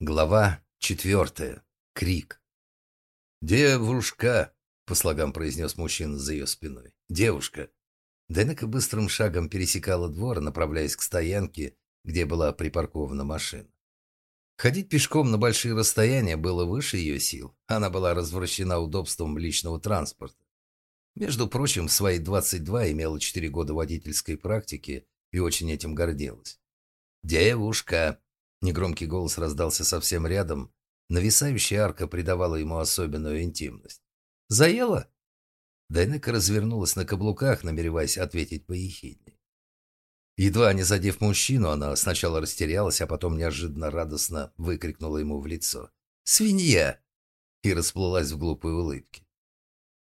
Глава четвертая. Крик. «Девушка!» — по слогам произнес мужчина за ее спиной. «Девушка!» Денека быстрым шагом пересекала двор, направляясь к стоянке, где была припаркована машина. Ходить пешком на большие расстояния было выше ее сил. Она была развращена удобством личного транспорта. Между прочим, в свои 22 имела 4 года водительской практики и очень этим гордилась. «Девушка!» Негромкий голос раздался совсем рядом. Нависающая арка придавала ему особенную интимность. «Заела?» Дайнека развернулась на каблуках, намереваясь ответить поехиднее. Едва не задев мужчину, она сначала растерялась, а потом неожиданно радостно выкрикнула ему в лицо. «Свинья!» и расплылась в глупой улыбке.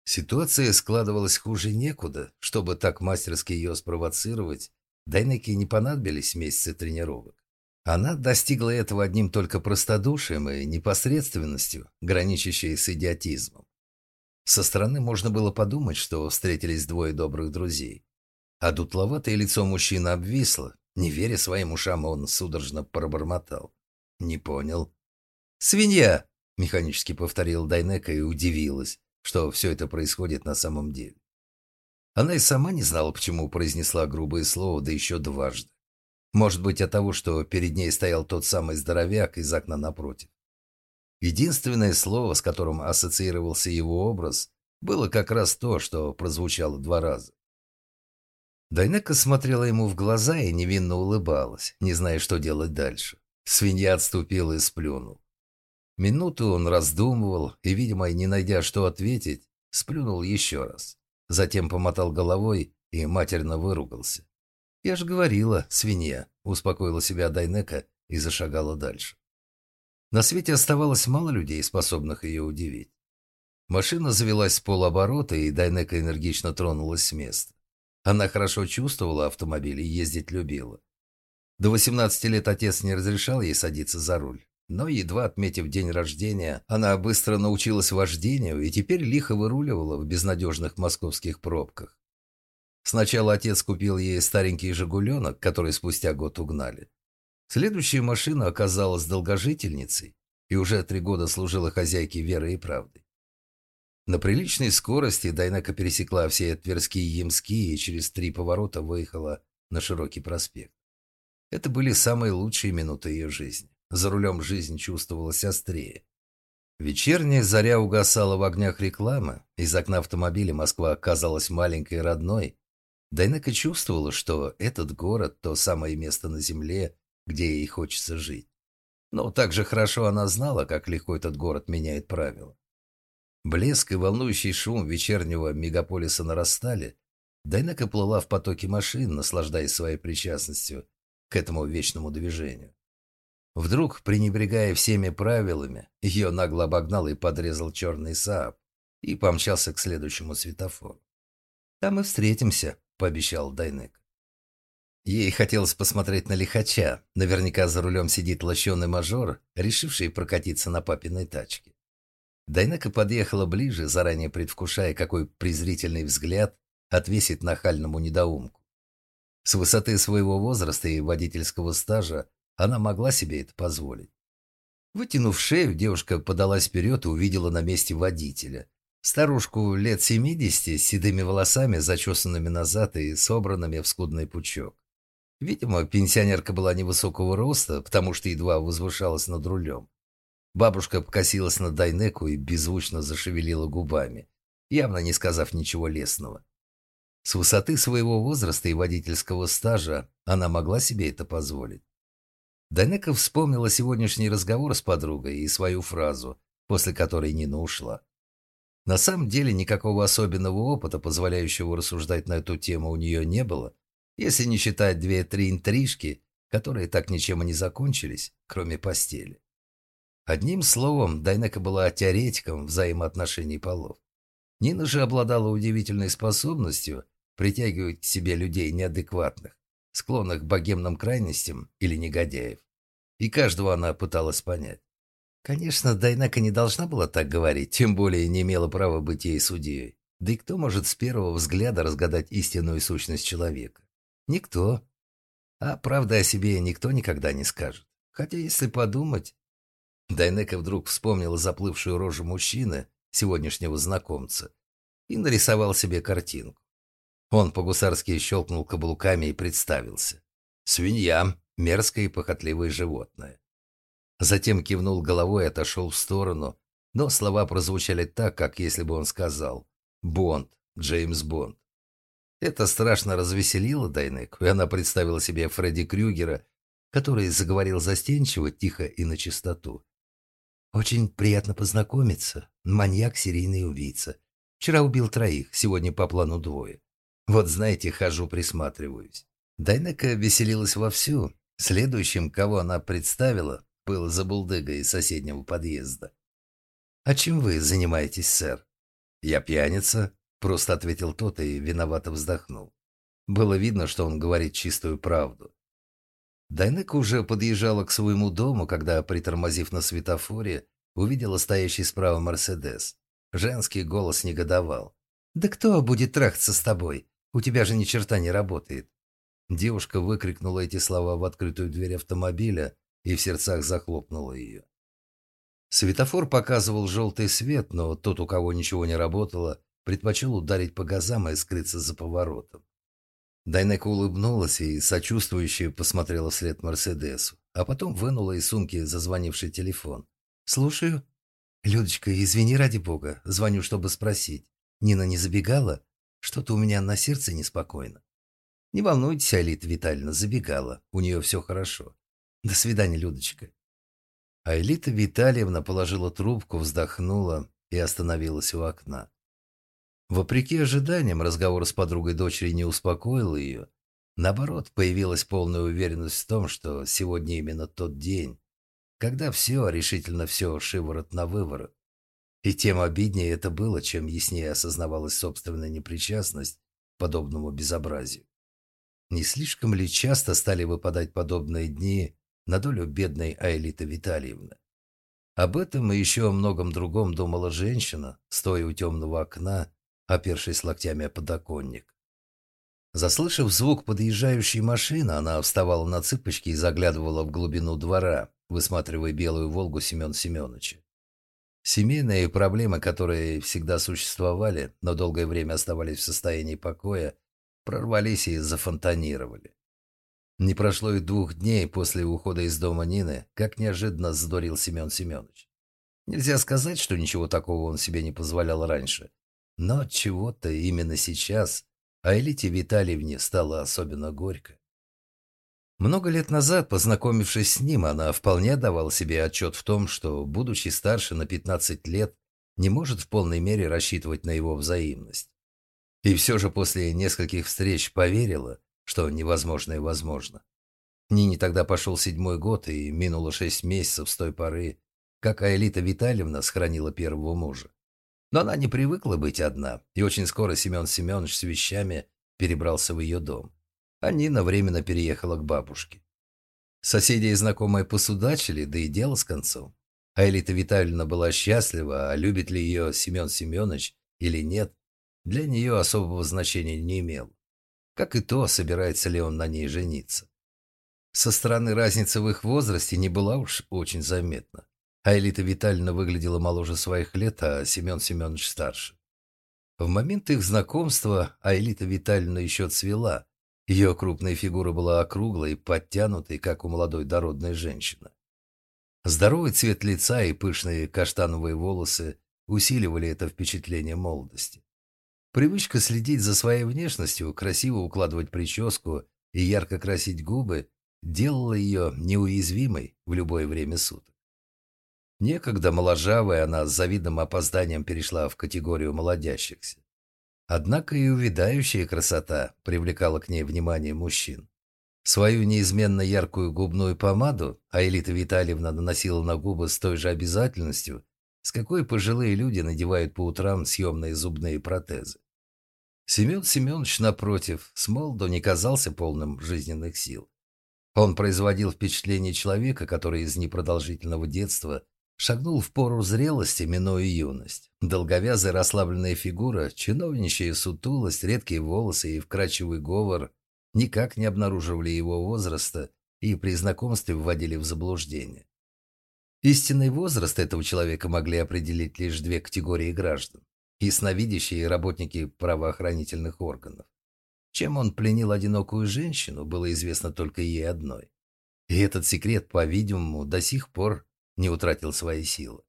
Ситуация складывалась хуже некуда. Чтобы так мастерски ее спровоцировать, Дайнеке не понадобились месяцы тренировок. Она достигла этого одним только простодушием и непосредственностью, граничащей с идиотизмом. Со стороны можно было подумать, что встретились двое добрых друзей. А дутловатое лицо мужчины обвисло. Не веря своим ушам, он судорожно пробормотал. «Не понял». «Свинья!» — механически повторил Дайнека и удивилась, что все это происходит на самом деле. Она и сама не знала, почему произнесла грубое слово, да еще дважды. Может быть, от того, что перед ней стоял тот самый здоровяк из окна напротив. Единственное слово, с которым ассоциировался его образ, было как раз то, что прозвучало два раза. Дайнека смотрела ему в глаза и невинно улыбалась, не зная, что делать дальше. Свинья отступила и сплюнул. Минуту он раздумывал и, видимо, не найдя что ответить, сплюнул еще раз. Затем помотал головой и матерно выругался. «Я же говорила, свинья», — успокоила себя Дайнека и зашагала дальше. На свете оставалось мало людей, способных ее удивить. Машина завелась с полоборота, и Дайнека энергично тронулась с места. Она хорошо чувствовала автомобиль и ездить любила. До 18 лет отец не разрешал ей садиться за руль. Но, едва отметив день рождения, она быстро научилась вождению и теперь лихо выруливала в безнадежных московских пробках. Сначала отец купил ей старенький «Жигуленок», который спустя год угнали. Следующая машина оказалась долгожительницей и уже три года служила хозяйке верой и правдой. На приличной скорости Дайнека пересекла все Тверские и Ямские и через три поворота выехала на широкий проспект. Это были самые лучшие минуты ее жизни. За рулем жизнь чувствовалась острее. Вечерняя заря угасала в огнях рекламы. Из окна автомобиля Москва казалась маленькой и родной, Дайнека чувствовала, что этот город – то самое место на земле, где ей хочется жить. Но также хорошо она знала, как легко этот город меняет правила. Блеск и волнующий шум вечернего мегаполиса нарастали. Дайнека плыла в потоке машин, наслаждаясь своей причастностью к этому вечному движению. Вдруг, пренебрегая всеми правилами, ее нагло обогнал и подрезал черный Сааб и помчался к следующему светофору. «Там мы встретимся», пообещал Дайнек. Ей хотелось посмотреть на лихача. Наверняка за рулем сидит лощеный мажор, решивший прокатиться на папиной тачке. Дайнека подъехала ближе, заранее предвкушая, какой презрительный взгляд отвесит нахальному недоумку. С высоты своего возраста и водительского стажа она могла себе это позволить. Вытянув шею, девушка подалась вперед и увидела на месте водителя, Старушку лет семидесяти с седыми волосами, зачесанными назад и собранными в скудный пучок. Видимо, пенсионерка была невысокого роста, потому что едва возвышалась над рулем. Бабушка покосилась на Дайнеку и беззвучно зашевелила губами, явно не сказав ничего лесного. С высоты своего возраста и водительского стажа она могла себе это позволить. Дайнека вспомнила сегодняшний разговор с подругой и свою фразу, после которой Нина ушла. На самом деле никакого особенного опыта, позволяющего рассуждать на эту тему, у нее не было, если не считать две-три интрижки, которые так ничем и не закончились, кроме постели. Одним словом, Дайнека была теоретиком взаимоотношений полов. Нина же обладала удивительной способностью притягивать к себе людей неадекватных, склонных к богемным крайностям или негодяев. И каждого она пыталась понять. Конечно, Дайнака не должна была так говорить, тем более не имела права быть ей судьей. Да и кто может с первого взгляда разгадать истинную сущность человека? Никто. А правда о себе никто никогда не скажет. Хотя, если подумать, Дайнека вдруг вспомнила заплывшую рожу мужчины, сегодняшнего знакомца, и нарисовал себе картинку. Он по-гусарски щелкнул каблуками и представился. Свинья, мерзкое и похотливое животное. Затем кивнул головой и отошел в сторону, но слова прозвучали так, как если бы он сказал «Бонд, Джеймс Бонд». Это страшно развеселило Дайнеку, и она представила себе Фредди Крюгера, который заговорил застенчиво, тихо и на чистоту. «Очень приятно познакомиться. Маньяк, серийный убийца. Вчера убил троих, сегодня по плану двое. Вот знаете, хожу, присматриваюсь». Дайнека веселилась вовсю. Следующим, кого она представила, был забулдыга из соседнего подъезда. «А чем вы занимаетесь, сэр?» «Я пьяница», — просто ответил тот и виновато вздохнул. Было видно, что он говорит чистую правду. Дайнека уже подъезжала к своему дому, когда, притормозив на светофоре, увидела стоящий справа Мерседес. Женский голос негодовал. «Да кто будет трахаться с тобой? У тебя же ни черта не работает». Девушка выкрикнула эти слова в открытую дверь автомобиля и в сердцах захлопнула ее. Светофор показывал желтый свет, но тот, у кого ничего не работало, предпочел ударить по газам и скрыться за поворотом. Дайнека улыбнулась и сочувствующе посмотрела вслед Мерседесу, а потом вынула из сумки зазвонивший телефон. «Слушаю». «Людочка, извини ради бога, звоню, чтобы спросить. Нина не забегала? Что-то у меня на сердце неспокойно». «Не волнуйтесь, Алита Витальевна, забегала. У нее все хорошо. До свидания, Людочка». Айлита Витальевна положила трубку, вздохнула и остановилась у окна. Вопреки ожиданиям, разговор с подругой дочери не успокоил ее. Наоборот, появилась полная уверенность в том, что сегодня именно тот день, когда все, решительно все, шиворот на выворот. И тем обиднее это было, чем яснее осознавалась собственная непричастность к подобному безобразию. Не слишком ли часто стали выпадать подобные дни на долю бедной Айлиты Витальевны? Об этом и еще о многом другом думала женщина, стоя у темного окна, опершись локтями о подоконник. Заслышав звук подъезжающей машины, она вставала на цыпочки и заглядывала в глубину двора, высматривая белую «Волгу» Семен Семеновича. Семейные проблемы, которые всегда существовали, но долгое время оставались в состоянии покоя, прорвались и зафонтанировали. Не прошло и двух дней после ухода из дома Нины, как неожиданно задурил Семен Семенович. Нельзя сказать, что ничего такого он себе не позволял раньше, но чего-то именно сейчас Айлите Витальевне стало особенно горько. Много лет назад, познакомившись с ним, она вполне давала себе отчет в том, что, будучи старше на 15 лет, не может в полной мере рассчитывать на его взаимность. И все же после нескольких встреч поверила, что невозможное возможно. Нине тогда пошел седьмой год, и минуло шесть месяцев с той поры, как Аэлита Витальевна сохранила первого мужа. Но она не привыкла быть одна, и очень скоро Семен Семенович с вещами перебрался в ее дом. А Нина временно переехала к бабушке. Соседи и знакомые посудачили, да и дело с концом. А Элита Витальевна была счастлива, а любит ли ее Семен Семенович или нет, для нее особого значения не имел. Как и то, собирается ли он на ней жениться. Со стороны разница в их возрасте не была уж очень заметна. Айлита Витальевна выглядела моложе своих лет, а Семен Семенович старше. В момент их знакомства Айлита Витальевна еще цвела. Ее крупная фигура была округлой, подтянутой, как у молодой дородной женщины. Здоровый цвет лица и пышные каштановые волосы усиливали это впечатление молодости. Привычка следить за своей внешностью, красиво укладывать прическу и ярко красить губы делала ее неуязвимой в любое время суток. Некогда моложавая, она с завидным опозданием перешла в категорию молодящихся. Однако и увядающая красота привлекала к ней внимание мужчин. Свою неизменно яркую губную помаду Аэлита Витальевна наносила на губы с той же обязательностью, с какой пожилые люди надевают по утрам съемные зубные протезы. Семен Семенович, напротив, с молоду не казался полным жизненных сил. Он производил впечатление человека, который из непродолжительного детства Шагнул в пору зрелости, минуя юность. Долговязая расслабленная фигура, чиновничья сутулость, редкие волосы и вкрадчивый говор никак не обнаруживали его возраста и при знакомстве вводили в заблуждение. Истинный возраст этого человека могли определить лишь две категории граждан – и работники правоохранительных органов. Чем он пленил одинокую женщину, было известно только ей одной. И этот секрет, по-видимому, до сих пор не утратил своей силы.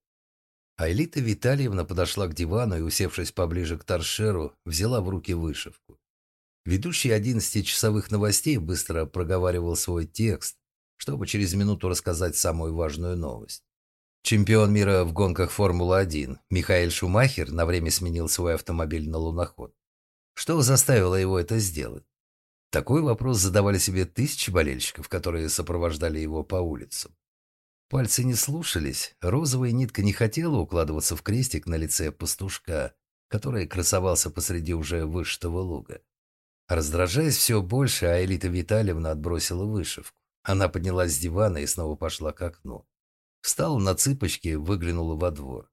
Айлита Витальевна подошла к дивану и, усевшись поближе к торшеру, взяла в руки вышивку. Ведущий одиннадцатичасовых новостей быстро проговаривал свой текст, чтобы через минуту рассказать самую важную новость. Чемпион мира в гонках Формулы-1 Михаил Шумахер на время сменил свой автомобиль на луноход. Что заставило его это сделать? Такой вопрос задавали себе тысячи болельщиков, которые сопровождали его по улицам. Пальцы не слушались, розовая нитка не хотела укладываться в крестик на лице пастушка, который красовался посреди уже вышитого луга. Раздражаясь все больше, Аэлита Витальевна отбросила вышивку. Она поднялась с дивана и снова пошла к окну. Встала на цыпочки, выглянула во двор.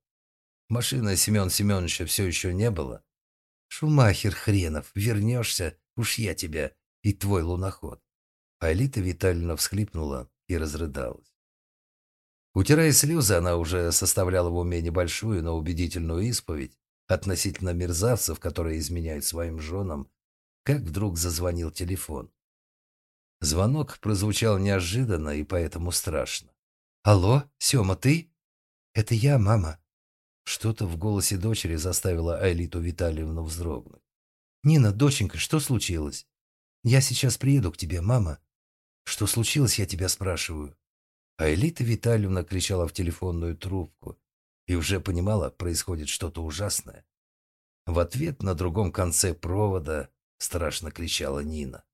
Машины Семен Семеновича все еще не было. «Шумахер хренов, вернешься, уж я тебя, и твой луноход». Аэлита Витальевна всхлипнула и разрыдалась. Утирая слезы, она уже составляла в уме небольшую, но убедительную исповедь относительно мерзавцев, которые изменяют своим женам, как вдруг зазвонил телефон. Звонок прозвучал неожиданно и поэтому страшно. «Алло, Сема, ты?» «Это я, мама». Что-то в голосе дочери заставило Айлиту Витальевну вздрогнуть. «Нина, доченька, что случилось?» «Я сейчас приеду к тебе, мама». «Что случилось, я тебя спрашиваю?» А Элита Витальевна кричала в телефонную трубку и уже понимала, происходит что-то ужасное. В ответ на другом конце провода страшно кричала Нина.